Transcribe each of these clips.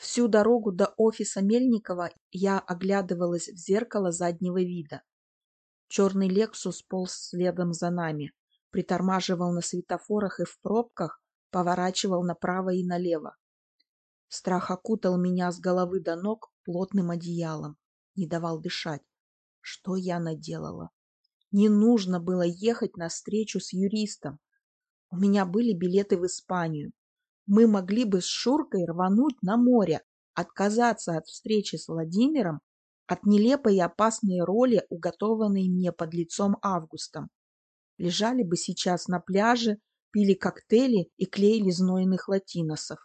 Всю дорогу до офиса Мельникова я оглядывалась в зеркало заднего вида. Черный «Лексус» полз следом за нами, притормаживал на светофорах и в пробках, поворачивал направо и налево. Страх окутал меня с головы до ног плотным одеялом, не давал дышать. Что я наделала? Не нужно было ехать на встречу с юристом. У меня были билеты в Испанию мы могли бы с Шуркой рвануть на море, отказаться от встречи с Владимиром, от нелепой и опасной роли, уготованной мне под лицом Августом. Лежали бы сейчас на пляже, пили коктейли и клеили знойных латиносов.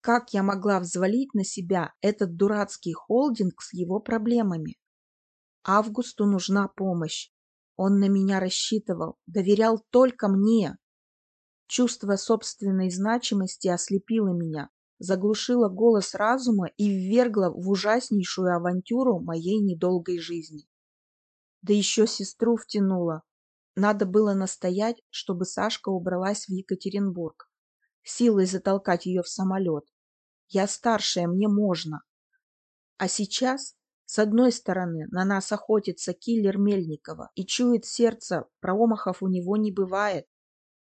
Как я могла взвалить на себя этот дурацкий холдинг с его проблемами? Августу нужна помощь. Он на меня рассчитывал, доверял только мне. Чувство собственной значимости ослепило меня, заглушило голос разума и ввергло в ужаснейшую авантюру моей недолгой жизни. Да еще сестру втянула. Надо было настоять, чтобы Сашка убралась в Екатеринбург. Силой затолкать ее в самолет. Я старшая, мне можно. А сейчас, с одной стороны, на нас охотится киллер Мельникова и чует сердце, промахов у него не бывает.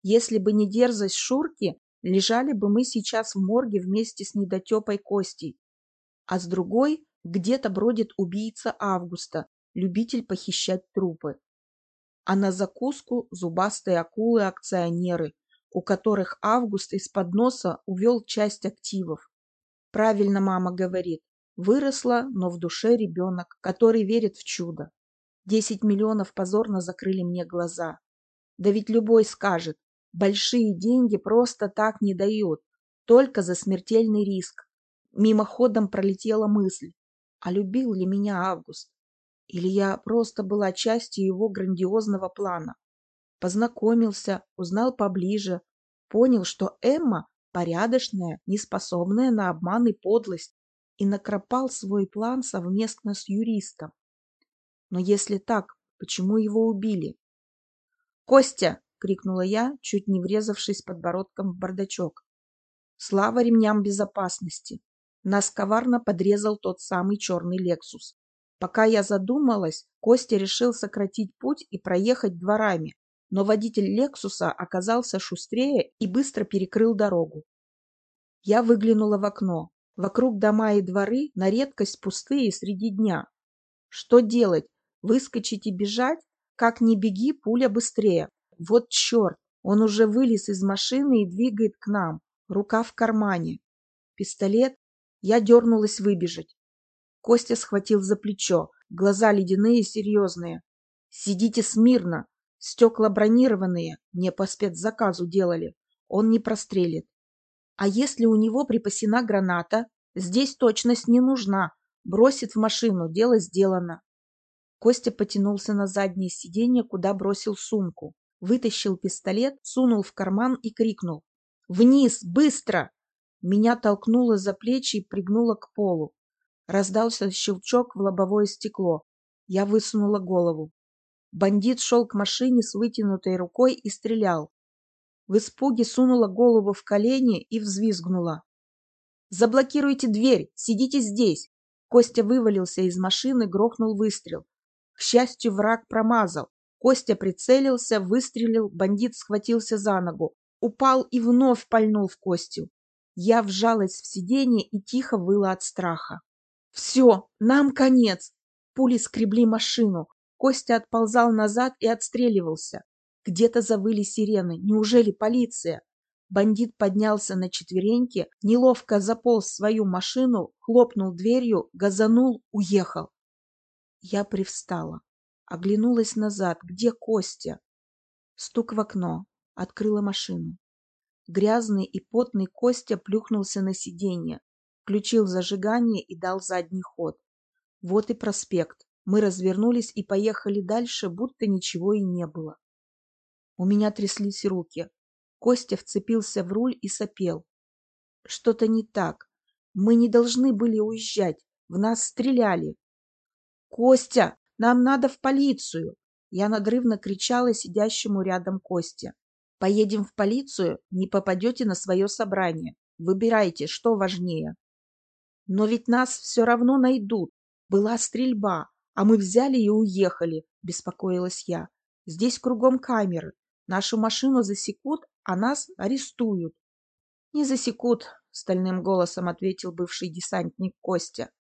Если бы не дерзость Шурки, лежали бы мы сейчас в морге вместе с недотепой Костей. А с другой где-то бродит убийца Августа, любитель похищать трупы. А на закуску зубастые акулы-акционеры, у которых Август из-под носа увел часть активов. Правильно мама говорит, выросла, но в душе ребенок, который верит в чудо. Десять миллионов позорно закрыли мне глаза. Да ведь любой скажет, Большие деньги просто так не дают, только за смертельный риск. Мимоходом пролетела мысль, а любил ли меня Август? Или я просто была частью его грандиозного плана? Познакомился, узнал поближе, понял, что Эмма порядочная, неспособная на обман и подлость, и накропал свой план совместно с юристом. Но если так, почему его убили? «Костя!» — крикнула я, чуть не врезавшись подбородком в бардачок. Слава ремням безопасности! Нас коварно подрезал тот самый черный «Лексус». Пока я задумалась, Костя решил сократить путь и проехать дворами, но водитель «Лексуса» оказался шустрее и быстро перекрыл дорогу. Я выглянула в окно. Вокруг дома и дворы на редкость пустые среди дня. Что делать? Выскочить и бежать? Как ни беги, пуля быстрее. Вот черт, он уже вылез из машины и двигает к нам. Рука в кармане. Пистолет. Я дернулась выбежать. Костя схватил за плечо. Глаза ледяные и серьезные. «Сидите смирно. Стекла бронированные. Мне по спецзаказу делали. Он не прострелит. А если у него припасена граната? Здесь точность не нужна. Бросит в машину. Дело сделано». Костя потянулся на заднее сиденье, куда бросил сумку вытащил пистолет, сунул в карман и крикнул. «Вниз! Быстро!» Меня толкнуло за плечи и пригнуло к полу. Раздался щелчок в лобовое стекло. Я высунула голову. Бандит шел к машине с вытянутой рукой и стрелял. В испуге сунула голову в колени и взвизгнула. «Заблокируйте дверь! Сидите здесь!» Костя вывалился из машины, грохнул выстрел. К счастью, враг промазал. Костя прицелился, выстрелил, бандит схватился за ногу, упал и вновь пальнул в Костю. Я вжалась в сиденье и тихо выла от страха. «Все, нам конец!» Пули скребли машину. Костя отползал назад и отстреливался. Где-то завыли сирены. Неужели полиция? Бандит поднялся на четвереньки, неловко заполз в свою машину, хлопнул дверью, газанул, уехал. Я привстала. Оглянулась назад. Где Костя? Стук в окно. Открыла машину. Грязный и потный Костя плюхнулся на сиденье, включил зажигание и дал задний ход. Вот и проспект. Мы развернулись и поехали дальше, будто ничего и не было. У меня тряслись руки. Костя вцепился в руль и сопел. Что-то не так. Мы не должны были уезжать. В нас стреляли. «Костя!» Нам надо в полицию!» Я надрывно кричала сидящему рядом Косте. «Поедем в полицию, не попадете на свое собрание. Выбирайте, что важнее». Но ведь нас все равно найдут. Была стрельба, а мы взяли и уехали, беспокоилась я. Здесь кругом камеры. Нашу машину засекут, а нас арестуют. Не засекут, стальным голосом ответил бывший десантник Костя.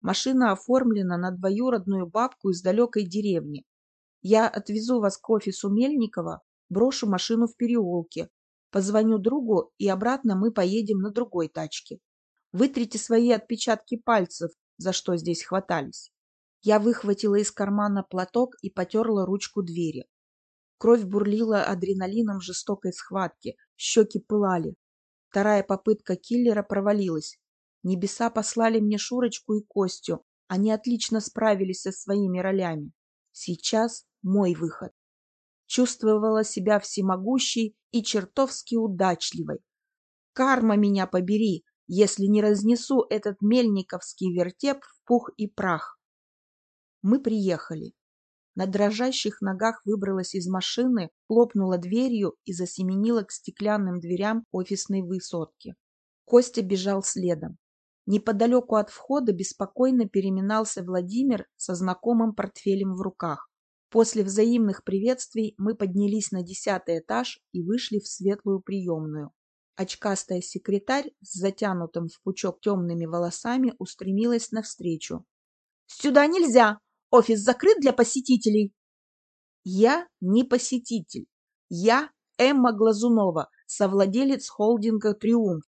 Машина оформлена на двоюродную бабку из далекой деревни. Я отвезу вас к офису Мельникова, брошу машину в переулке, позвоню другу, и обратно мы поедем на другой тачке. Вытрите свои отпечатки пальцев, за что здесь хватались. Я выхватила из кармана платок и потерла ручку двери. Кровь бурлила адреналином жестокой схватки, щеки пылали. Вторая попытка киллера провалилась. Небеса послали мне Шурочку и Костю. Они отлично справились со своими ролями. Сейчас мой выход. Чувствовала себя всемогущей и чертовски удачливой. Карма меня побери, если не разнесу этот мельниковский вертеп в пух и прах. Мы приехали. На дрожащих ногах выбралась из машины, хлопнула дверью и засеменила к стеклянным дверям офисной высотки. Костя бежал следом. Неподалеку от входа беспокойно переминался Владимир со знакомым портфелем в руках. После взаимных приветствий мы поднялись на десятый этаж и вышли в светлую приемную. Очкастая секретарь с затянутым в пучок темными волосами устремилась навстречу. «Сюда нельзя! Офис закрыт для посетителей!» «Я не посетитель. Я Эмма Глазунова, совладелец холдинга «Триумф».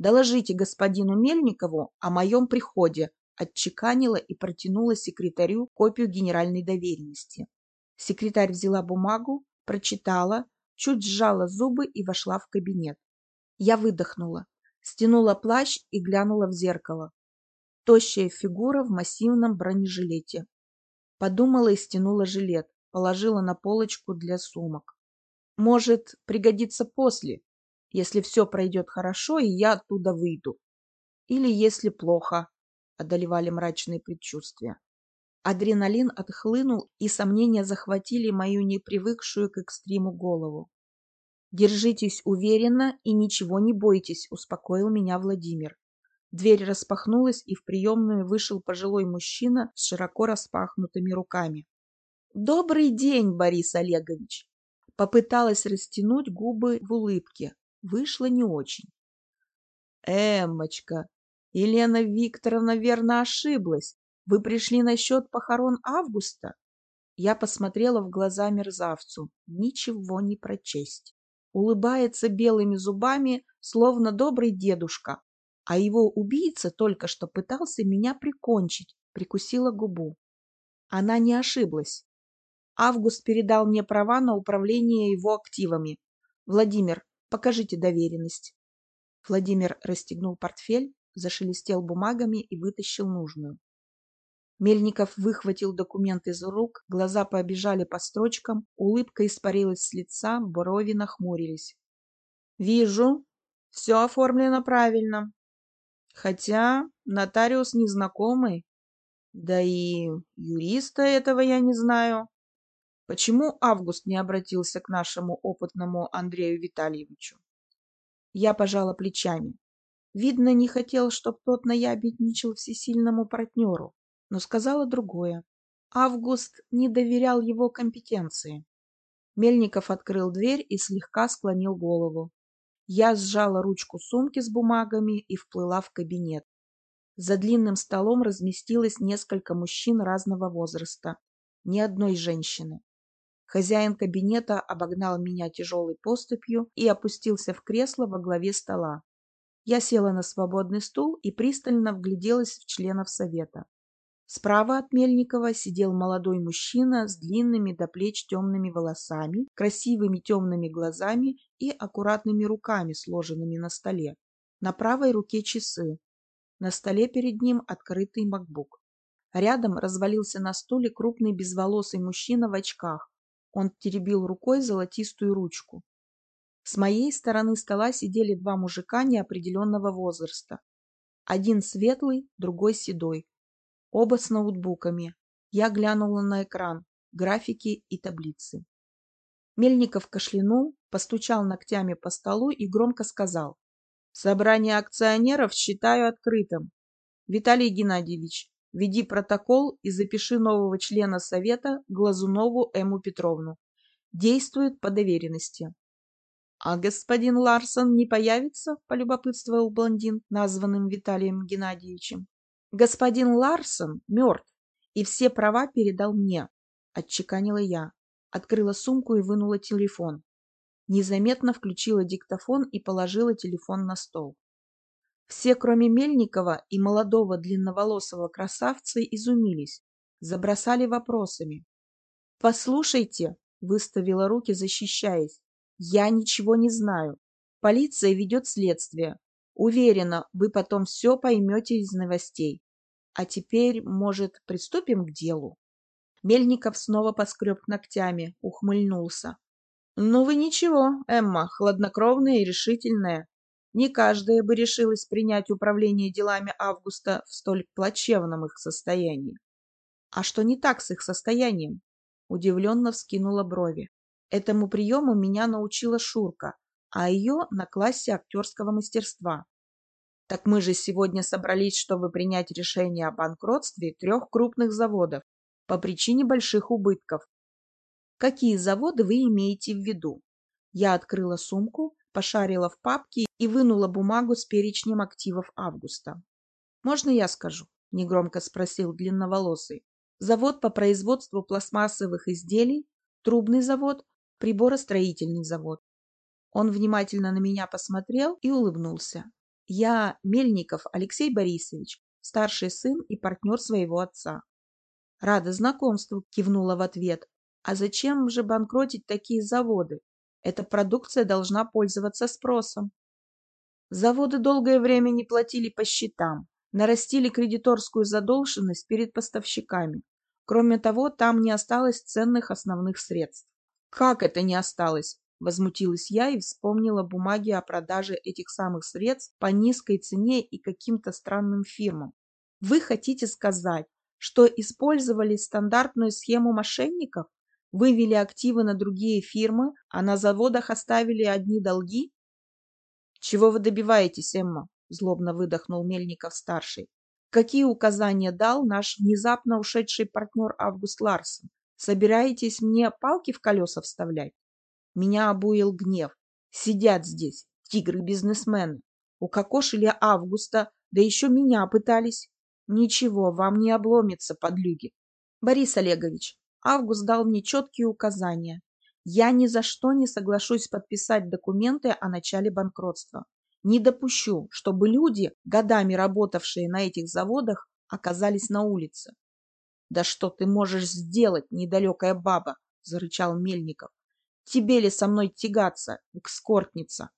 Доложите господину Мельникову о моем приходе, отчеканила и протянула секретарю копию генеральной доверенности. Секретарь взяла бумагу, прочитала, чуть сжала зубы и вошла в кабинет. Я выдохнула, стянула плащ и глянула в зеркало. Тощая фигура в массивном бронежилете. Подумала и стянула жилет, положила на полочку для сумок. Может, пригодится после, если все пройдет хорошо, и я оттуда выйду. Или если плохо, одолевали мрачные предчувствия. Адреналин отхлынул, и сомнения захватили мою непривыкшую к экстриму голову. «Держитесь уверенно и ничего не бойтесь», — успокоил меня Владимир. Дверь распахнулась, и в приемную вышел пожилой мужчина с широко распахнутыми руками. «Добрый день, Борис Олегович!» Попыталась растянуть губы в улыбке, вышло не очень. «Эммочка, Елена Викторовна верно ошиблась. Вы пришли насчет похорон Августа?» Я посмотрела в глаза мерзавцу. Ничего не прочесть. Улыбается белыми зубами, словно добрый дедушка. А его убийца только что пытался меня прикончить. Прикусила губу. Она не ошиблась. Август передал мне права на управление его активами. Владимир, Покажите доверенность. Владимир расстегнул портфель, зашелестел бумагами и вытащил нужную. Мельников выхватил документ из рук, глаза побежали по строчкам, улыбка испарилась с лица, брови нахмурились. «Вижу, все оформлено правильно. Хотя нотариус незнакомый, да и юриста этого я не знаю. Почему Август не обратился к нашему опытному Андрею Витальевичу? Я пожала плечами. Видно, не хотел, чтоб тот наябедничал всесильному партнеру, но сказала другое. Август не доверял его компетенции. Мельников открыл дверь и слегка склонил голову. Я сжала ручку сумки с бумагами и вплыла в кабинет. За длинным столом разместилось несколько мужчин разного возраста, ни одной женщины. Хозяин кабинета обогнал меня тяжелой поступью и опустился в кресло во главе стола. Я села на свободный стул и пристально вгляделась в членов совета. Справа от Мельникова сидел молодой мужчина с длинными до плеч темными волосами, красивыми темными глазами и аккуратными руками, сложенными на столе. На правой руке часы. На столе перед ним открытый макбук. Рядом развалился на стуле крупный безволосый мужчина в очках, он теребил рукой золотистую ручку. С моей стороны стола сидели два мужика неопределенного возраста. Один светлый, другой седой. Оба с ноутбуками. Я глянула на экран, графики и таблицы. Мельников кашлянул, постучал ногтями по столу и громко сказал. «Собрание акционеров считаю открытым. Виталий Геннадьевич, веди протокол и запиши нового члена совета Глазунову Эму Петровну. Действует по доверенности. А господин Ларсон не появится? полюбопытствовал блондин, названным Виталием Геннадьевичем. Господин Ларсон мертв и все права передал мне, отчеканила я. Открыла сумку и вынула телефон. Незаметно включила диктофон и положила телефон на стол. Все, кроме Мельникова и молодого длинноволосого красавца, изумились, забросали вопросами. «Послушайте», — выставила руки, защищаясь, — «я ничего не знаю. Полиция ведет следствие. Уверена, вы потом все поймете из новостей. А теперь, может, приступим к делу?» Мельников снова поскреб ногтями, ухмыльнулся. «Ну вы ничего, Эмма, хладнокровная и решительная. Не каждая бы решилась принять управление делами Августа в столь плачевном их состоянии. А что не так с их состоянием? Удивленно вскинула брови. Этому приему меня научила Шурка, а ее на классе актерского мастерства. Так мы же сегодня собрались, чтобы принять решение о банкротстве трех крупных заводов по причине больших убытков. Какие заводы вы имеете в виду? Я открыла сумку, пошарила в папке и вынула бумагу с перечнем активов Августа. «Можно я скажу?» – негромко спросил длинноволосый. «Завод по производству пластмассовых изделий, трубный завод, приборостроительный завод». Он внимательно на меня посмотрел и улыбнулся. «Я Мельников Алексей Борисович, старший сын и партнер своего отца. Рада знакомству, кивнула в ответ. А зачем же банкротить такие заводы? Эта продукция должна пользоваться спросом. Заводы долгое время не платили по счетам, нарастили кредиторскую задолженность перед поставщиками. Кроме того, там не осталось ценных основных средств. Как это не осталось? Возмутилась я и вспомнила бумаги о продаже этих самых средств по низкой цене и каким-то странным фирмам. Вы хотите сказать, что использовали стандартную схему мошенников, вывели активы на другие фирмы, а на заводах оставили одни долги? Чего вы добиваетесь, Эмма? Злобно выдохнул Мельников-старший. Какие указания дал наш внезапно ушедший партнер Август Ларсен? Собираетесь мне палки в колеса вставлять? Меня обуил гнев. Сидят здесь тигры-бизнесмены. Укокошили Августа, да еще меня пытались. Ничего, вам не обломится, подлюги. Борис Олегович, Август дал мне четкие указания. Я ни за что не соглашусь подписать документы о начале банкротства. Не допущу, чтобы люди, годами работавшие на этих заводах, оказались на улице. «Да что ты можешь сделать, недалекая баба?» – зарычал Мельников. «Тебе ли со мной тягаться, экскортница?»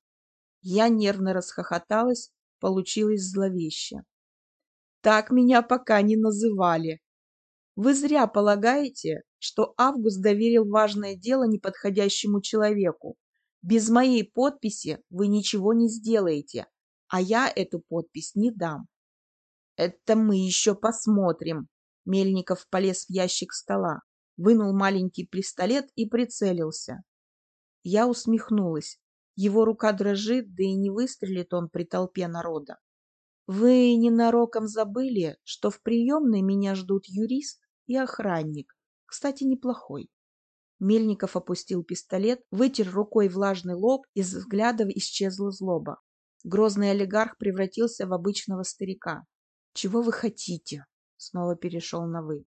Я нервно расхохоталась, получилось зловеще. Так меня пока не называли. Вы зря полагаете, что Август доверил важное дело неподходящему человеку. Без моей подписи вы ничего не сделаете, а я эту подпись не дам. Это мы еще посмотрим. Мельников полез в ящик стола, вынул маленький пистолет и прицелился. Я усмехнулась. Его рука дрожит, да и не выстрелит он при толпе народа. Вы ненароком забыли, что в приемной меня ждут юрист и охранник, кстати, неплохой. Мельников опустил пистолет, вытер рукой влажный лоб, из взгляда исчезла злоба. Грозный олигарх превратился в обычного старика. «Чего вы хотите?» — снова перешел на «вы».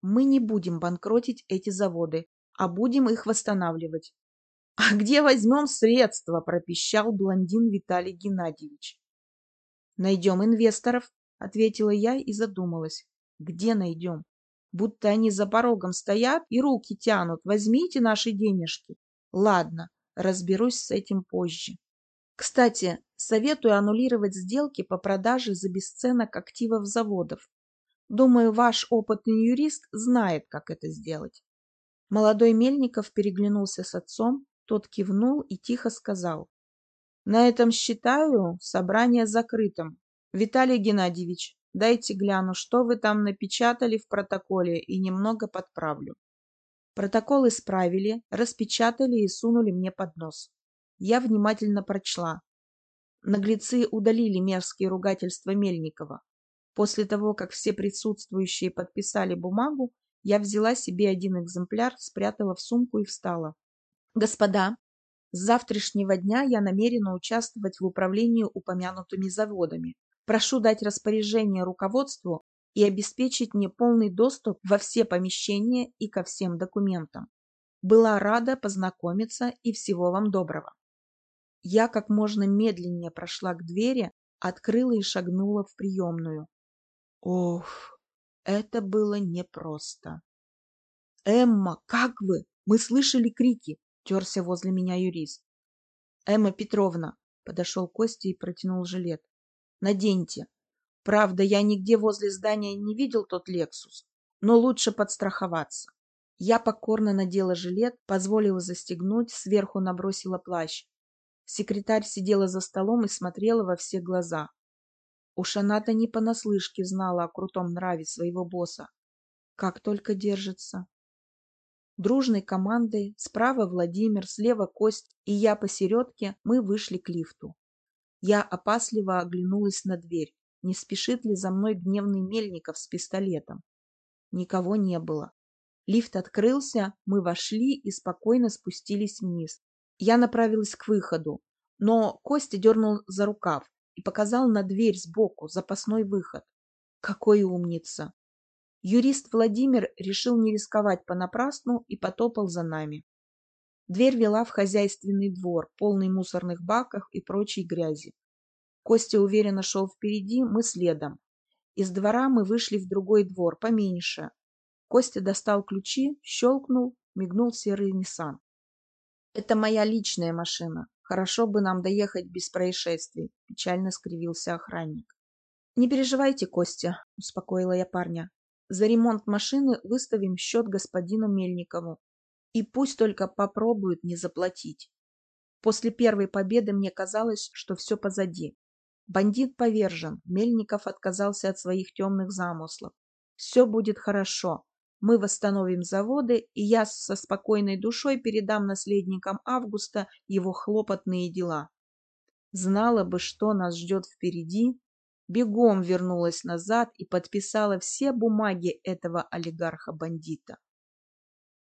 «Мы не будем банкротить эти заводы, а будем их восстанавливать». «А где возьмем средства?» — пропищал блондин Виталий Геннадьевич. Найдем инвесторов, ответила я и задумалась. Где найдем? Будто они за порогом стоят и руки тянут. Возьмите наши денежки. Ладно, разберусь с этим позже. Кстати, советую аннулировать сделки по продаже за бесценок активов заводов. Думаю, ваш опытный юрист знает, как это сделать. Молодой Мельников переглянулся с отцом, тот кивнул и тихо сказал. На этом считаю собрание закрытым. Виталий Геннадьевич, дайте гляну, что вы там напечатали в протоколе и немного подправлю. Протокол исправили, распечатали и сунули мне под нос. Я внимательно прочла. Наглецы удалили мерзкие ругательства Мельникова. После того, как все присутствующие подписали бумагу, я взяла себе один экземпляр, спрятала в сумку и встала. Господа, с завтрашнего дня я намерена участвовать в управлении упомянутыми заводами. Прошу дать распоряжение руководству и обеспечить мне полный доступ во все помещения и ко всем документам. Была рада познакомиться и всего вам доброго. Я как можно медленнее прошла к двери, открыла и шагнула в приемную. Ох, это было непросто. «Эмма, как вы? Мы слышали крики!» — терся возле меня юрист. «Эмма Петровна!» — подошел Костя и протянул жилет. «Наденьте. Правда, я нигде возле здания не видел тот «Лексус», но лучше подстраховаться». Я покорно надела жилет, позволила застегнуть, сверху набросила плащ. Секретарь сидела за столом и смотрела во все глаза. Уж она-то не понаслышке знала о крутом нраве своего босса. Как только держится. Дружной командой, справа Владимир, слева Кость и я посередке, мы вышли к лифту. Я опасливо оглянулась на дверь. Не спешит ли за мной гневный Мельников с пистолетом? Никого не было. Лифт открылся, мы вошли и спокойно спустились вниз. Я направилась к выходу, но Костя дернул за рукав и показал на дверь сбоку, запасной выход. Какой умница! Юрист Владимир решил не рисковать понапрасну и потопал за нами. Дверь вела в хозяйственный двор, полный мусорных баков и прочей грязи. Костя уверенно шел впереди, мы следом. Из двора мы вышли в другой двор, поменьше. Костя достал ключи, щелкнул, мигнул серый Ниссан. «Это моя личная машина. Хорошо бы нам доехать без происшествий», – печально скривился охранник. «Не переживайте, Костя», – успокоила я парня. «За ремонт машины выставим счет господину Мельникову. И пусть только попробует не заплатить. После первой победы мне казалось, что все позади. Бандит повержен, Мельников отказался от своих темных замыслов. Все будет хорошо. Мы восстановим заводы, и я со спокойной душой передам наследникам Августа его хлопотные дела. Знала бы, что нас ждет впереди, бегом вернулась назад и подписала все бумаги этого олигарха-бандита.